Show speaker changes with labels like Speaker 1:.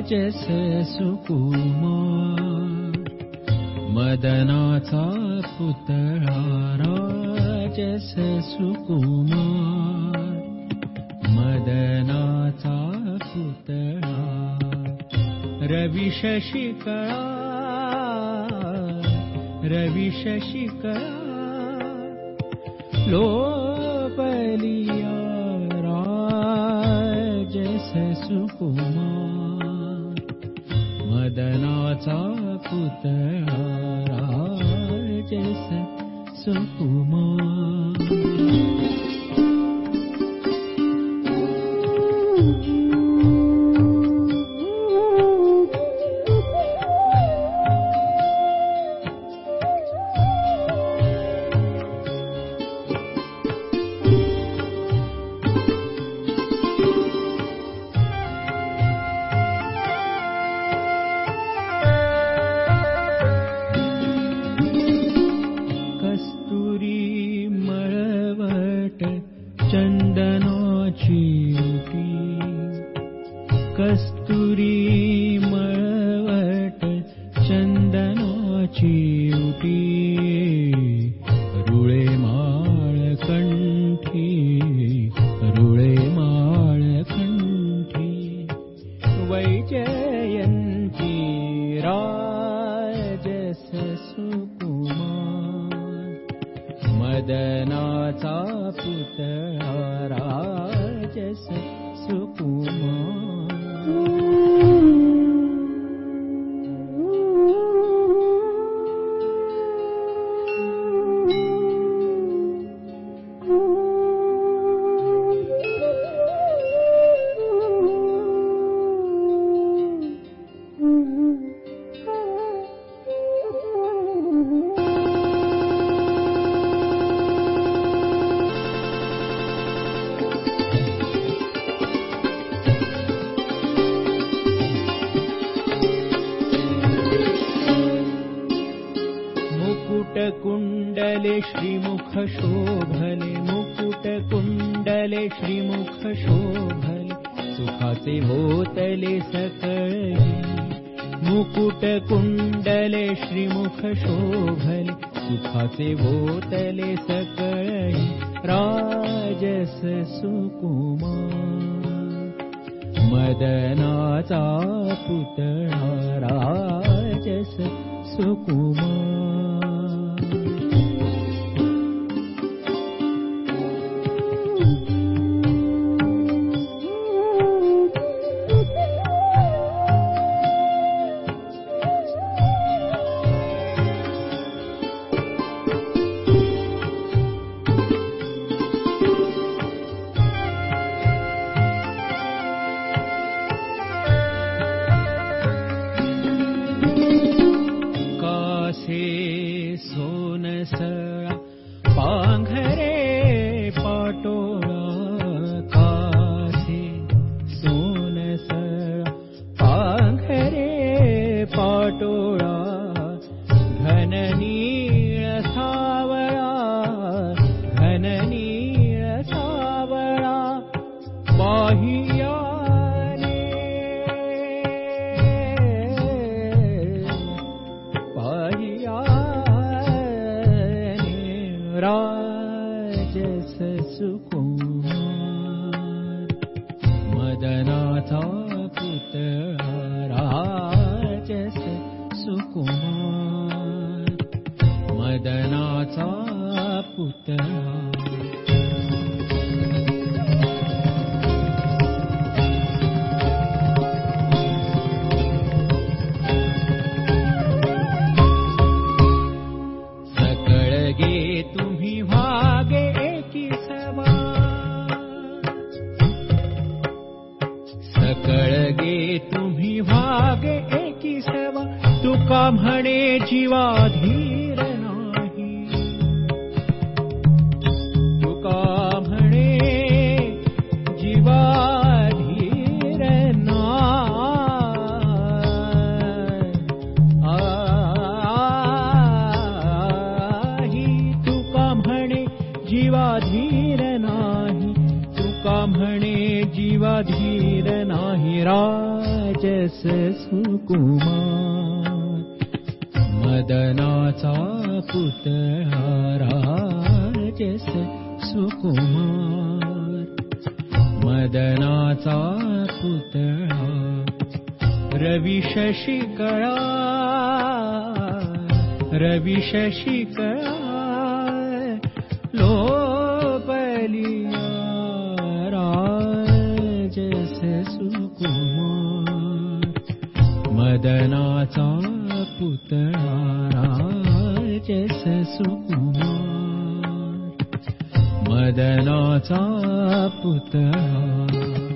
Speaker 1: राजस सुकुमार मदनाचा पुतळा राजस सुकुमार मदनाचा पुतळा रवि शशिकळा रवि शशिकळा लोपलिया राजस सुकुमार मदनाचा पुतळा राजस सुकुमार चन्दनाची रुळे माळ कंठी रुळे माळ कंठी वैजयन्ती राजस सुकुमार मदनाचा पुतळा राजस मुकुटकुण्डले श्रीमुख शोभले मुकुटकुण्डले श्रीमुख शोभले सुखाचे होतले सकळी। मुकुटकुण्डले श्रीमुख शोभले होतले सकळी। राजस सुकुमार मदनाचा पुतळा राजस सुकुमार सवा. तुका म्हणे जीवा धीर नाही राजस सुकुमार मदनाचा पुतळा राजस सुकुमार मदनाचा पुतळा रवि शशिकळा रवि मदनाचा पुतळा राजस सुकुमार मदनाचा पुतळा